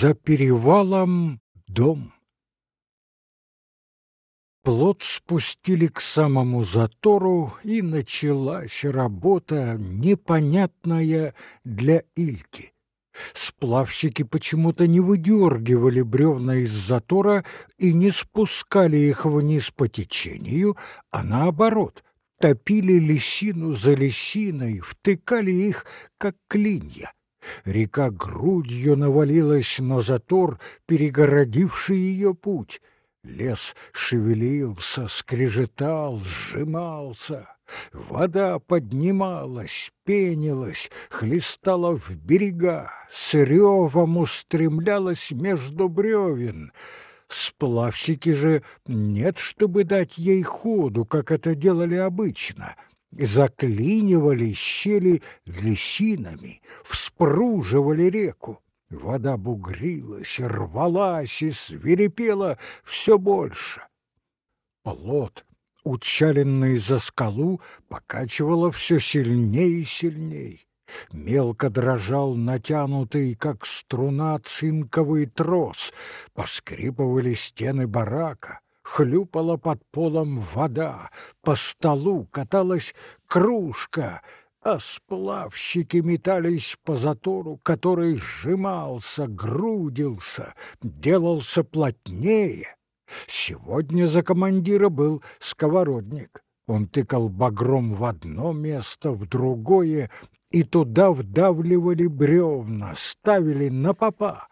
За перевалом дом. Плот спустили к самому затору, и началась работа, непонятная для Ильки. Сплавщики почему-то не выдергивали бревна из затора и не спускали их вниз по течению, а наоборот, топили лисину за лисиной, втыкали их, как клинья. Река грудью навалилась на затор, перегородивший ее путь. Лес шевелился, скрежетал, сжимался. Вода поднималась, пенилась, хлестала в берега, с ревом устремлялась между бревен. Сплавщики же нет, чтобы дать ей ходу, как это делали обычно — заклинивали щели лисинами, вспруживали реку. Вода бугрилась, рвалась и свирепела все больше. Плот, учаленный за скалу, покачивало все сильнее и сильней. Мелко дрожал натянутый, как струна, цинковый трос, поскрипывали стены барака — хлюпала под полом вода, по столу каталась кружка, а сплавщики метались по затору, который сжимался, грудился, делался плотнее. Сегодня за командира был сковородник. Он тыкал багром в одно место, в другое, и туда вдавливали бревна, ставили на попа.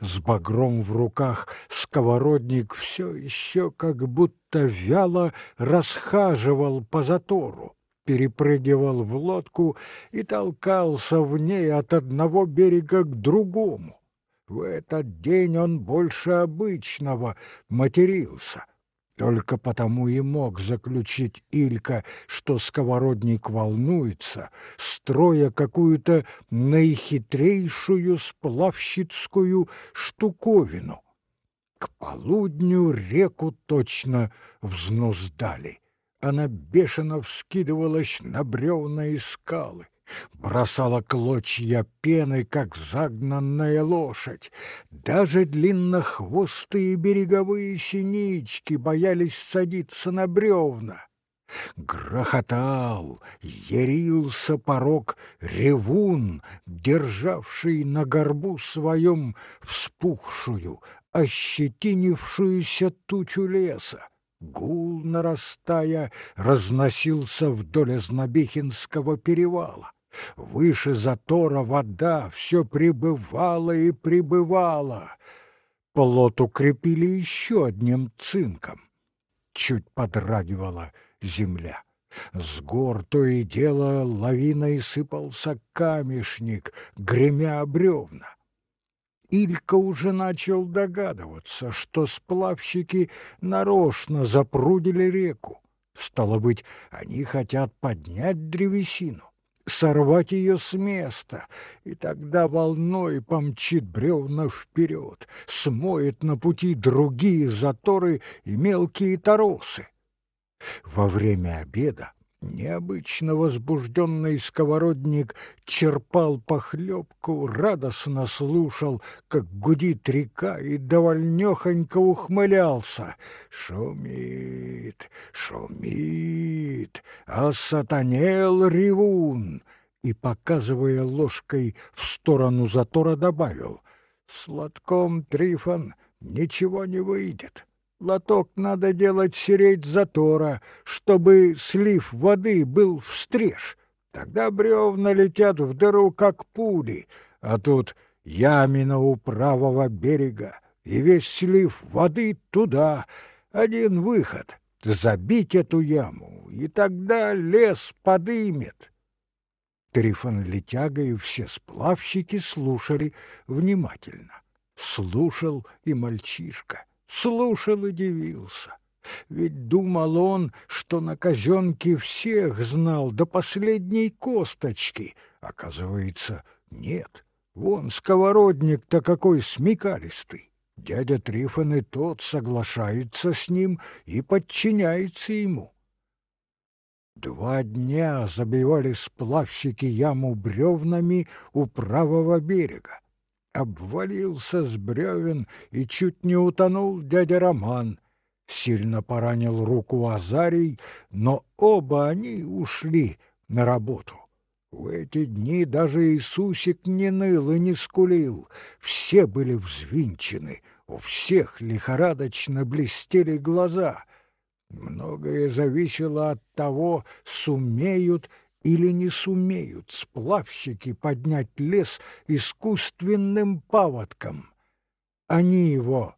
С багром в руках сковородник все еще как будто вяло расхаживал по затору, перепрыгивал в лодку и толкался в ней от одного берега к другому. В этот день он больше обычного матерился — только потому и мог заключить Илька, что сковородник волнуется, строя какую-то наихитрейшую сплавщицкую штуковину. К полудню реку точно взнуздали. Она бешено вскидывалась на бревна и скалы бросала клочья пены, как загнанная лошадь. Даже длиннохвостые береговые синички боялись садиться на бревна. Грохотал, ярился порог ревун, державший на горбу своем вспухшую, ощетинившуюся тучу леса. Гул, нарастая, разносился вдоль Ознобихинского перевала. Выше затора вода все прибывала и прибывала. Плот укрепили еще одним цинком. Чуть подрагивала земля. С гор то и дело лавиной сыпался камешник, гремя бревна. Илька уже начал догадываться, что сплавщики нарочно запрудили реку. Стало быть, они хотят поднять древесину сорвать ее с места, и тогда волной помчит бревна вперед, смоет на пути другие заторы и мелкие торосы. Во время обеда Необычно возбужденный сковородник черпал похлебку, радостно слушал, как гудит река, и довольнёхонько ухмылялся. Шумит, шумит, а сатанел ревун. И, показывая ложкой в сторону затора, добавил, «Сладком, Трифон, ничего не выйдет». Лоток надо делать сереть затора, чтобы слив воды был встреж. Тогда бревна летят в дыру, как пули, а тут ямина у правого берега, и весь слив воды туда. Один выход — забить эту яму, и тогда лес подымет. Трифон Летяга и все сплавщики слушали внимательно. Слушал и мальчишка — слушал и дивился. Ведь думал он, что на казенке всех знал до последней косточки. Оказывается, нет. Вон сковородник-то какой смекалистый. Дядя Трифон и тот соглашается с ним и подчиняется ему. Два дня забивали сплавщики яму бревнами у правого берега. Обвалился с бревен и чуть не утонул дядя Роман. Сильно поранил руку Азарий, но оба они ушли на работу. В эти дни даже Иисусик не ныл и не скулил, все были взвинчены, у всех лихорадочно блестели глаза. Многое зависело от того, сумеют или не сумеют сплавщики поднять лес искусственным паводком. Они его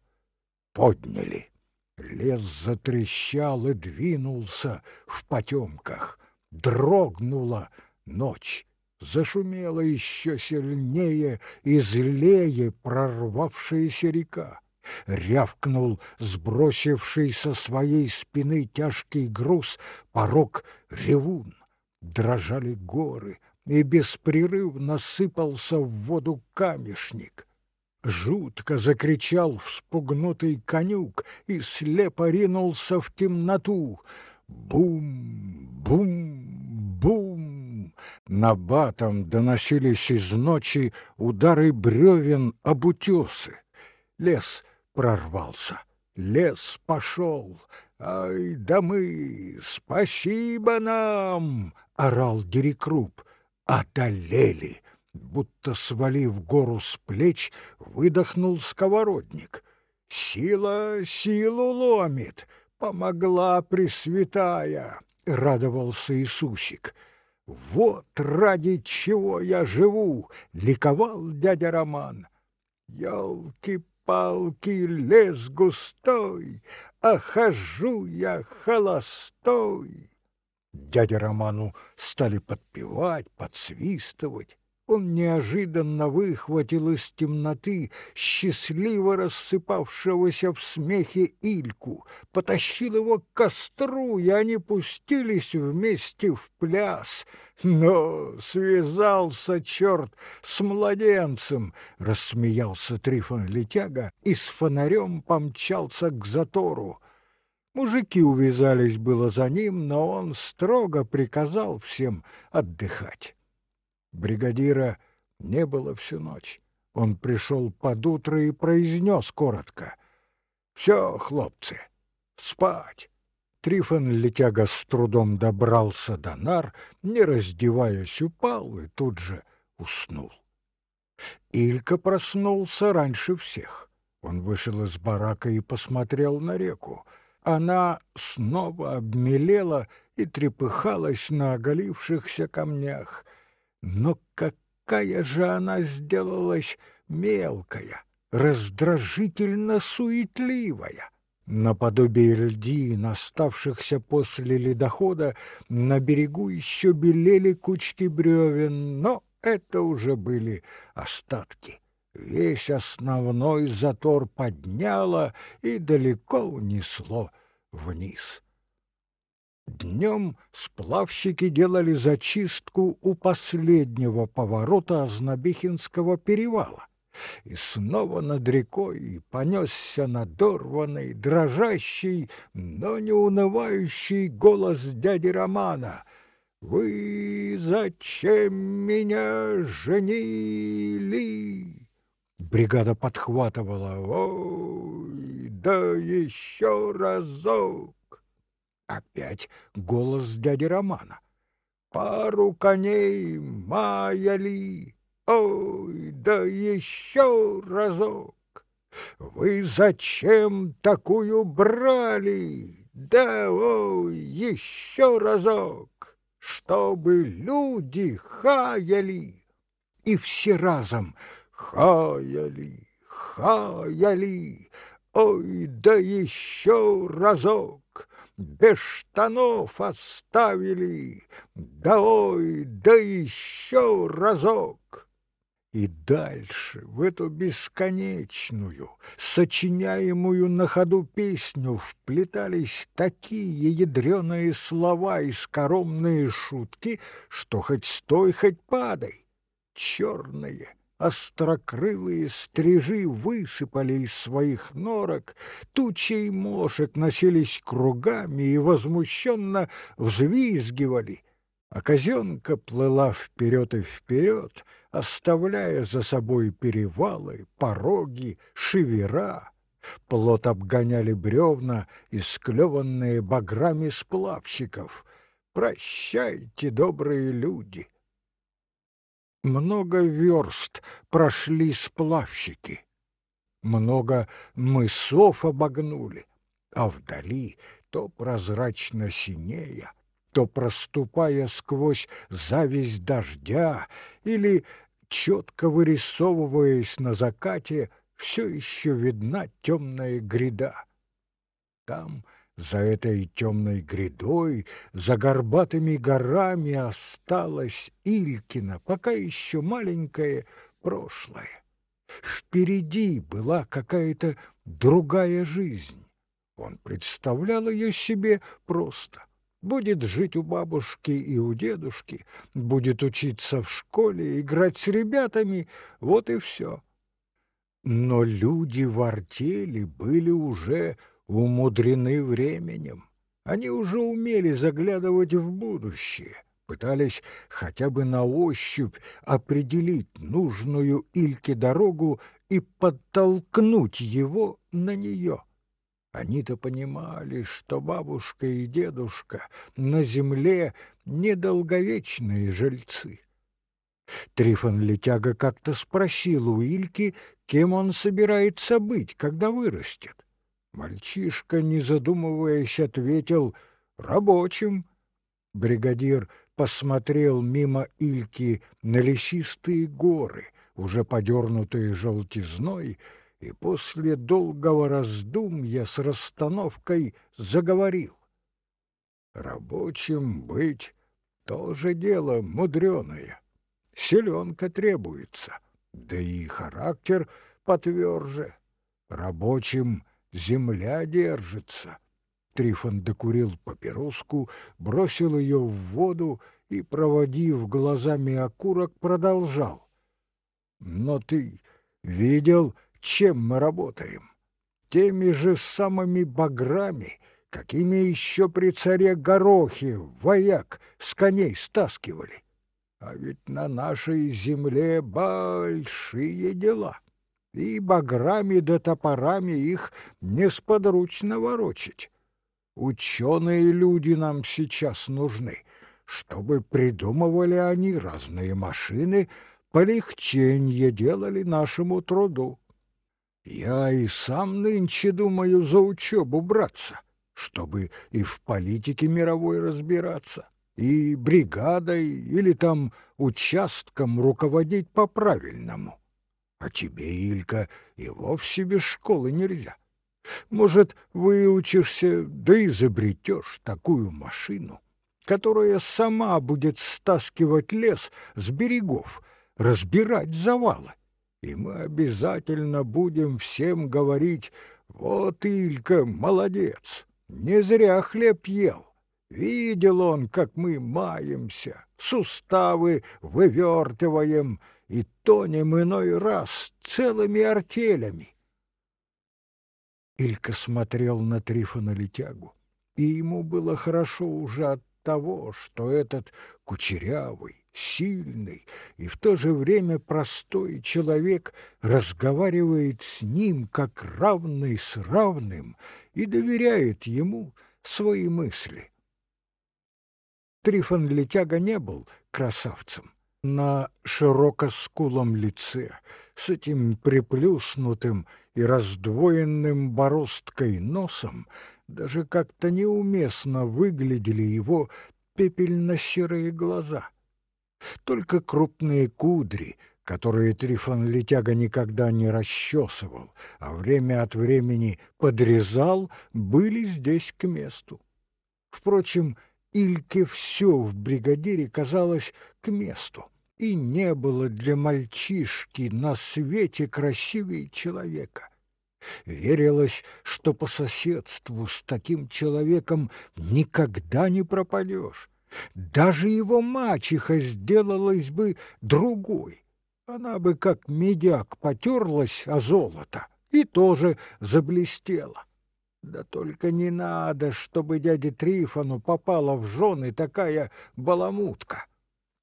подняли. Лес затрещал и двинулся в потемках. Дрогнула ночь. Зашумела еще сильнее и злее прорвавшаяся река. Рявкнул сбросивший со своей спины тяжкий груз порог ревун. Дрожали горы, и беспрерывно сыпался в воду камешник. Жутко закричал вспугнутый конюк и слепо ринулся в темноту. Бум, бум, бум! На батом доносились из ночи удары бревен об утесы. Лес прорвался, лес пошел. «Ай да мы! Спасибо нам!» — орал Дерекруп. «Одолели!» Будто свалив гору с плеч, выдохнул сковородник. «Сила силу ломит! Помогла Пресвятая!» — радовался Иисусик. «Вот ради чего я живу!» — ликовал дядя Роман. «Елки-палки, лес густой, а хожу я холостой!» Дядя Роману стали подпевать, подсвистывать. Он неожиданно выхватил из темноты счастливо рассыпавшегося в смехе Ильку, потащил его к костру, и они пустились вместе в пляс. Но связался черт с младенцем, рассмеялся Трифон Летяга и с фонарем помчался к затору. Мужики увязались было за ним, но он строго приказал всем отдыхать. Бригадира не было всю ночь. Он пришел под утро и произнес коротко. «Все, хлопцы, спать!» Трифон летяга с трудом добрался до нар, не раздеваясь, упал и тут же уснул. Илька проснулся раньше всех. Он вышел из барака и посмотрел на реку. Она снова обмелела и трепыхалась на оголившихся камнях — но какая же она сделалась мелкая, раздражительно суетливая! Наподобие льдин, оставшихся после ледохода, на берегу еще белели кучки бревен, но это уже были остатки. Весь основной затор подняло и далеко унесло вниз. Днем сплавщики делали зачистку у последнего поворота Ознобихинского перевала. И снова над рекой понесся надорванный, дрожащий, но не унывающий голос дяди Романа. «Вы зачем меня женили?» Бригада подхватывала. «Ой, да еще разок!» Опять голос дяди Романа. «Пару коней маяли! Ой, да еще разок! Вы зачем такую брали? Да, ой, еще разок! Чтобы люди хаяли!» И все разом хаяли, хаяли! Ой, да еще разок! без штанов оставили, да ой, да еще разок. И дальше, в эту бесконечную, сочиняемую на ходу песню, вплетались такие ядреные слова и скоромные шутки, что хоть стой, хоть падай. Черные, Острокрылые стрижи высыпали из своих норок, тучей мошек носились кругами и возмущенно взвизгивали. а казенка плыла вперед и вперед, оставляя за собой перевалы, пороги, шевера. Плот обгоняли бревна, исклеванные баграми сплавщиков. Прощайте, добрые люди! Много верст прошли сплавщики, много мысов обогнули, а вдали то прозрачно синея, то проступая сквозь зависть дождя или четко вырисовываясь на закате, все еще видна темная гряда. Там, за этой темной грядой, за горбатыми горами осталась Илькина, пока еще маленькое прошлое. Впереди была какая-то другая жизнь. Он представлял ее себе просто. Будет жить у бабушки и у дедушки, будет учиться в школе, играть с ребятами, вот и все. Но люди в артели были уже умудрены временем. Они уже умели заглядывать в будущее, пытались хотя бы на ощупь определить нужную Ильке дорогу и подтолкнуть его на нее. Они-то понимали, что бабушка и дедушка на земле недолговечные жильцы. Трифон Летяга как-то спросил у Ильки, кем он собирается быть, когда вырастет. Мальчишка, не задумываясь, ответил «рабочим». Бригадир посмотрел мимо Ильки на лесистые горы, уже подернутые желтизной, и после долгого раздумья с расстановкой заговорил. Рабочим быть тоже дело мудреное. Селенка требуется, да и характер потверже. Рабочим земля держится. Трифон докурил папироску, бросил ее в воду и, проводив глазами окурок, продолжал. Но ты видел, чем мы работаем? Теми же самыми баграми, какими еще при царе Горохе вояк с коней стаскивали. А ведь на нашей земле большие дела, и баграми да топорами их несподручно ворочить. Ученые люди нам сейчас нужны, чтобы придумывали они разные машины, полегченье делали нашему труду. Я и сам нынче думаю за учебу браться, чтобы и в политике мировой разбираться, и бригадой или там участком руководить по-правильному. А тебе, Илька, и вовсе без школы нельзя. Может, выучишься, да изобретешь такую машину, которая сама будет стаскивать лес с берегов, разбирать завалы и мы обязательно будем всем говорить «Вот Илька молодец, не зря хлеб ел». Видел он, как мы маемся, суставы вывертываем и тонем иной раз целыми артелями. Илька смотрел на Трифона Летягу, и ему было хорошо уже от того, что этот кучерявый, сильный и в то же время простой человек разговаривает с ним как равный с равным и доверяет ему свои мысли. Трифон Летяга не был красавцем. На широкоскулом лице, с этим приплюснутым и раздвоенным бороздкой носом, даже как-то неуместно выглядели его пепельно-серые глаза — только крупные кудри, которые Трифон Летяга никогда не расчесывал, а время от времени подрезал, были здесь к месту. Впрочем, Ильке все в бригадире казалось к месту, и не было для мальчишки на свете красивее человека. Верилось, что по соседству с таким человеком никогда не пропадешь, даже его мачеха сделалась бы другой. Она бы как медяк потерлась о золото и тоже заблестела. Да только не надо, чтобы дяде Трифону попала в жены такая баламутка.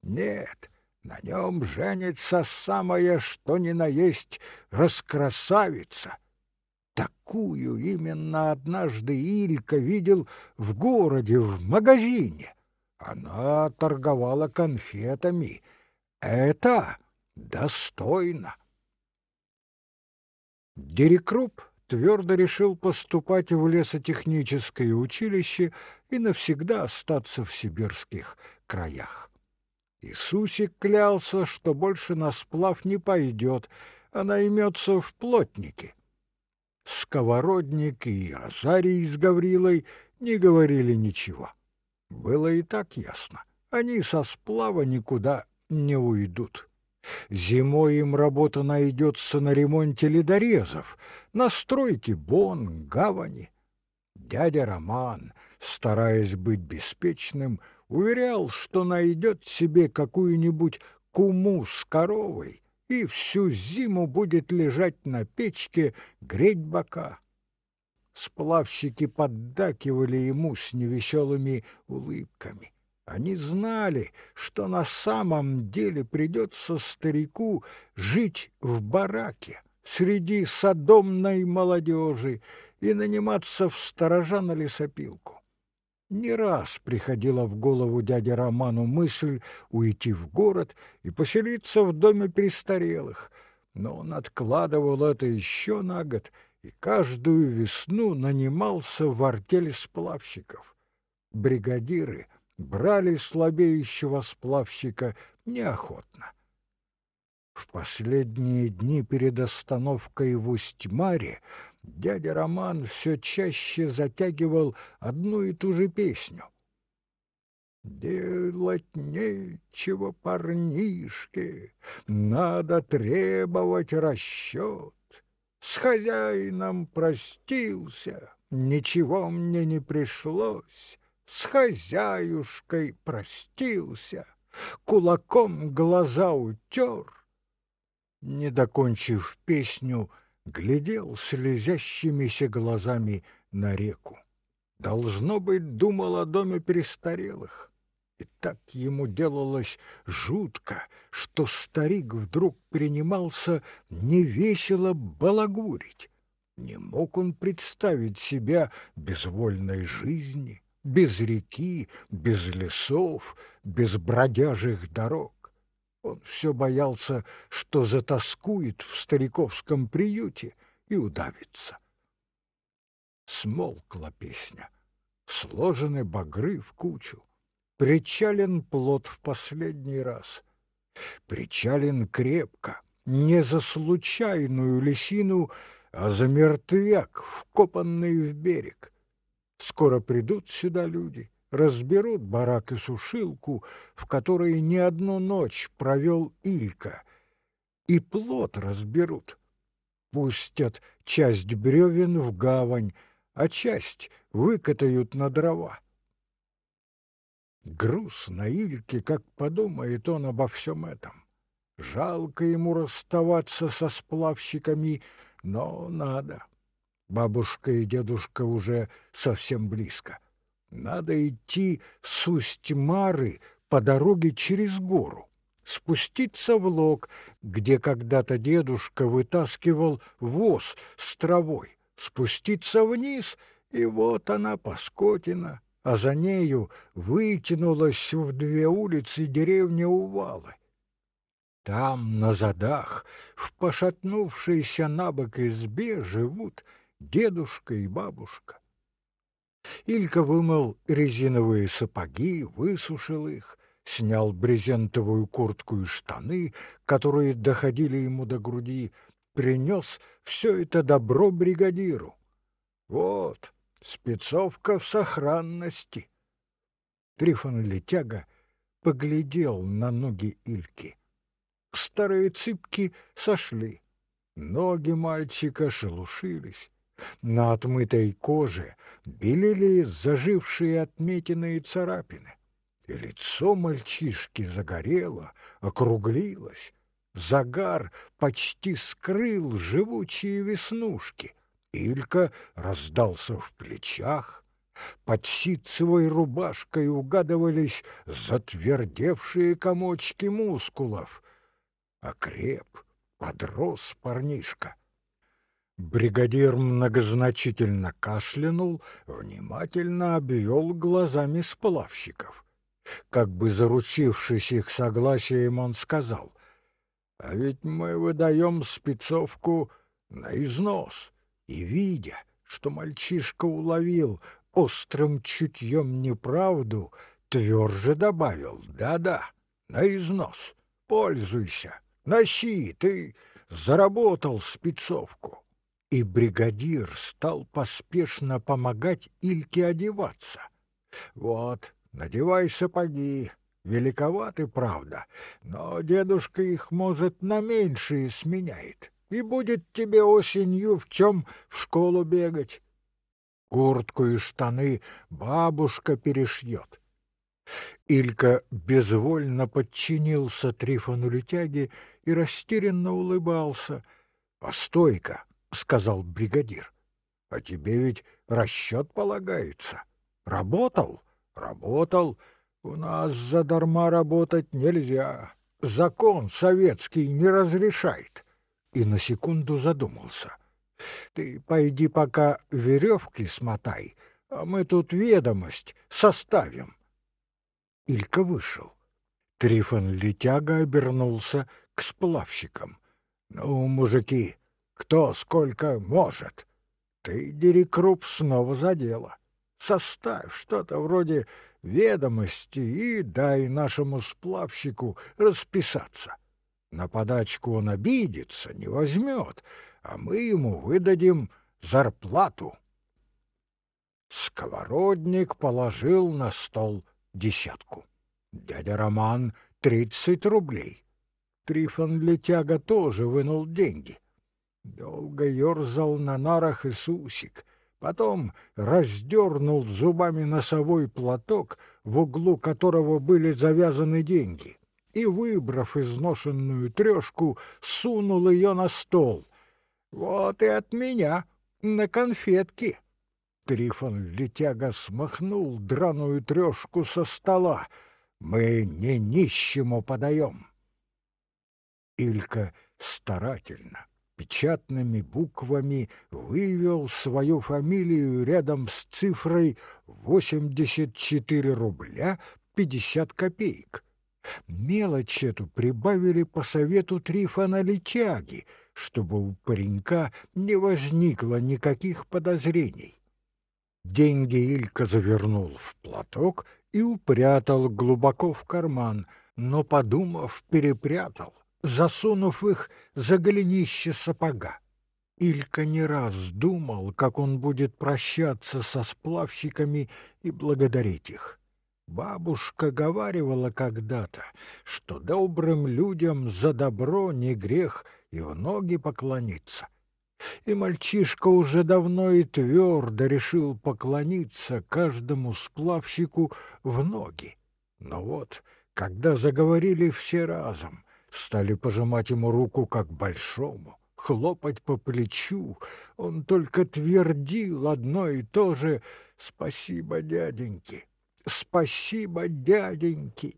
Нет, на нем женится самая, что ни на есть, раскрасавица. Такую именно однажды Илька видел в городе, в магазине. Она торговала конфетами. Это достойно. Дерекруп твердо решил поступать в лесотехническое училище и навсегда остаться в сибирских краях. Иисусик клялся, что больше на сплав не пойдет, а наймется в плотники. Сковородник и Азарий с Гаврилой не говорили ничего. Было и так ясно. Они со сплава никуда не уйдут. Зимой им работа найдется на ремонте ледорезов, на стройке бон, гавани. Дядя Роман, стараясь быть беспечным, уверял, что найдет себе какую-нибудь куму с коровой и всю зиму будет лежать на печке, греть бока. Сплавщики поддакивали ему с невеселыми улыбками. Они знали, что на самом деле придется старику жить в бараке среди садомной молодежи и наниматься в сторожа на лесопилку. Не раз приходила в голову дяде Роману мысль уйти в город и поселиться в доме престарелых, но он откладывал это еще на год и каждую весну нанимался в артель сплавщиков. Бригадиры — брали слабеющего сплавщика неохотно. В последние дни перед остановкой в Усть-Маре дядя Роман все чаще затягивал одну и ту же песню. «Делать нечего, парнишке, надо требовать расчет. С хозяином простился, ничего мне не пришлось» с хозяюшкой простился, кулаком глаза утер. Не докончив песню, глядел слезящимися глазами на реку. Должно быть, думал о доме престарелых. И так ему делалось жутко, что старик вдруг принимался невесело балагурить. Не мог он представить себя безвольной жизни, без реки, без лесов, без бродяжих дорог. Он все боялся, что затаскует в стариковском приюте и удавится. Смолкла песня, сложены багры в кучу, причален плод в последний раз. Причален крепко, не за случайную лисину, а за мертвяк, вкопанный в берег. Скоро придут сюда люди, разберут барак и сушилку, в которой не одну ночь провел Илька, и плод разберут. Пустят часть бревен в гавань, а часть выкатают на дрова. Грустно Ильке, как подумает он обо всем этом. Жалко ему расставаться со сплавщиками, но надо. Бабушка и дедушка уже совсем близко. Надо идти с Усть-Мары по дороге через гору, спуститься в лог, где когда-то дедушка вытаскивал воз с травой, спуститься вниз, и вот она, Паскотина, а за нею вытянулась в две улицы деревня Увалы. Там, на задах, в пошатнувшейся набок избе живут дедушка и бабушка. Илька вымыл резиновые сапоги, высушил их, снял брезентовую куртку и штаны, которые доходили ему до груди, принес все это добро бригадиру. Вот, спецовка в сохранности. Трифон Летяга поглядел на ноги Ильки. Старые цыпки сошли, ноги мальчика шелушились. На отмытой коже белели зажившие отметины царапины, и лицо мальчишки загорело, округлилось. Загар почти скрыл живучие веснушки, Илька раздался в плечах, под ситцевой рубашкой угадывались затвердевшие комочки мускулов. Окреп, подрос парнишка. Бригадир многозначительно кашлянул, внимательно обвел глазами сплавщиков. Как бы заручившись их согласием, он сказал, «А ведь мы выдаем спецовку на износ». И, видя, что мальчишка уловил острым чутьем неправду, тверже добавил «Да-да, на износ, пользуйся, носи, ты заработал спецовку». И бригадир стал поспешно помогать Ильке одеваться. «Вот, надевай сапоги, великоваты, правда, но дедушка их, может, на меньшие сменяет, и будет тебе осенью в чем в школу бегать. Куртку и штаны бабушка перешьет. Илька безвольно подчинился Трифону Летяге и растерянно улыбался. «Постой-ка», — сказал бригадир, — «а тебе ведь расчет полагается. Работал? Работал. У нас задарма работать нельзя. Закон советский не разрешает». И на секунду задумался — ты пойди пока веревки смотай, а мы тут ведомость составим. Илька вышел. Трифон Летяга обернулся к сплавщикам. «Ну, мужики, кто сколько может? Ты, Дерекруп, снова за дело. Составь что-то вроде ведомости и дай нашему сплавщику расписаться. На подачку он обидится, не возьмет, а мы ему выдадим зарплату. Сковородник положил на стол десятку. Дядя Роман — тридцать рублей. Трифон Летяга тоже вынул деньги. Долго ерзал на нарах Иисусик, потом раздернул зубами носовой платок, в углу которого были завязаны деньги, и, выбрав изношенную трешку, сунул ее на стол — вот и от меня на конфетки. Трифон летяга смахнул драную трешку со стола. Мы не нищему подаем. Илька старательно, печатными буквами вывел свою фамилию рядом с цифрой 84 рубля 50 копеек. Мелочь эту прибавили по совету Трифона Летяги — чтобы у паренька не возникло никаких подозрений. Деньги Илька завернул в платок и упрятал глубоко в карман, но, подумав, перепрятал, засунув их за голенище сапога. Илька не раз думал, как он будет прощаться со сплавщиками и благодарить их. Бабушка говаривала когда-то, что добрым людям за добро не грех и в ноги поклониться. И мальчишка уже давно и твердо решил поклониться каждому сплавщику в ноги. Но вот, когда заговорили все разом, стали пожимать ему руку как большому, хлопать по плечу, он только твердил одно и то же «Спасибо, дяденьки! Спасибо, дяденьки!»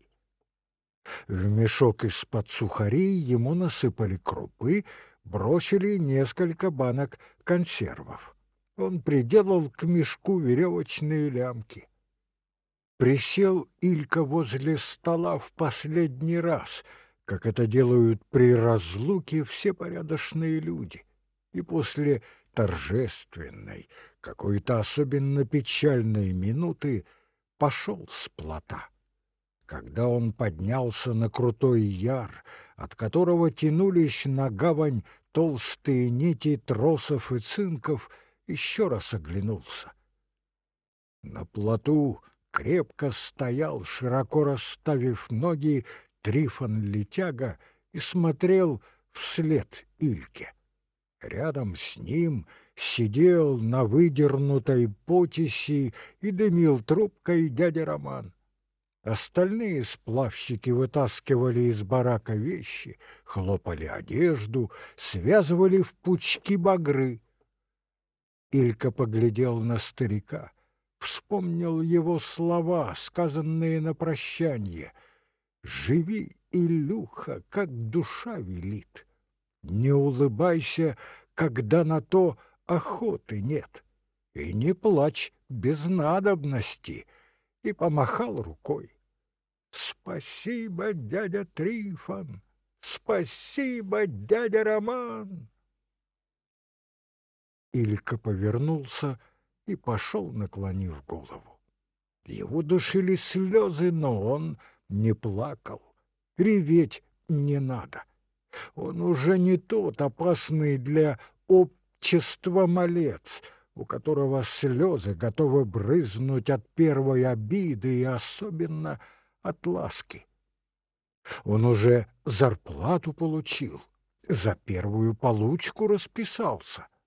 В мешок из-под сухарей ему насыпали крупы, бросили несколько банок консервов. Он приделал к мешку веревочные лямки. Присел Илька возле стола в последний раз, как это делают при разлуке все порядочные люди, и после торжественной, какой-то особенно печальной минуты пошел с плота. Когда он поднялся на крутой яр, от которого тянулись на гавань толстые нити тросов и цинков, еще раз оглянулся. На плоту крепко стоял, широко расставив ноги, Трифон Летяга и смотрел вслед Ильке. Рядом с ним сидел на выдернутой потиси и дымил трубкой дядя Роман. Остальные сплавщики вытаскивали из барака вещи, хлопали одежду, связывали в пучки багры. Илька поглядел на старика, вспомнил его слова, сказанные на прощание. «Живи, Илюха, как душа велит. Не улыбайся, когда на то охоты нет. И не плачь без надобности». И помахал рукой. «Спасибо, дядя Трифон! Спасибо, дядя Роман!» Илька повернулся и пошел, наклонив голову. Его душили слезы, но он не плакал. Реветь не надо. Он уже не тот опасный для общества малец, у которого слезы готовы брызнуть от первой обиды и особенно от ласки. Он уже зарплату получил, за первую получку расписался —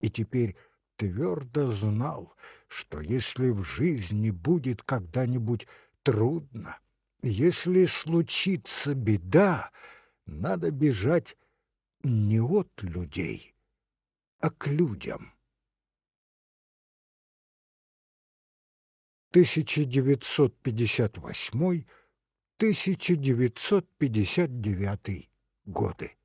и теперь твердо знал, что если в жизни будет когда-нибудь трудно, если случится беда, надо бежать не от людей, а к людям. 1958-1959 годы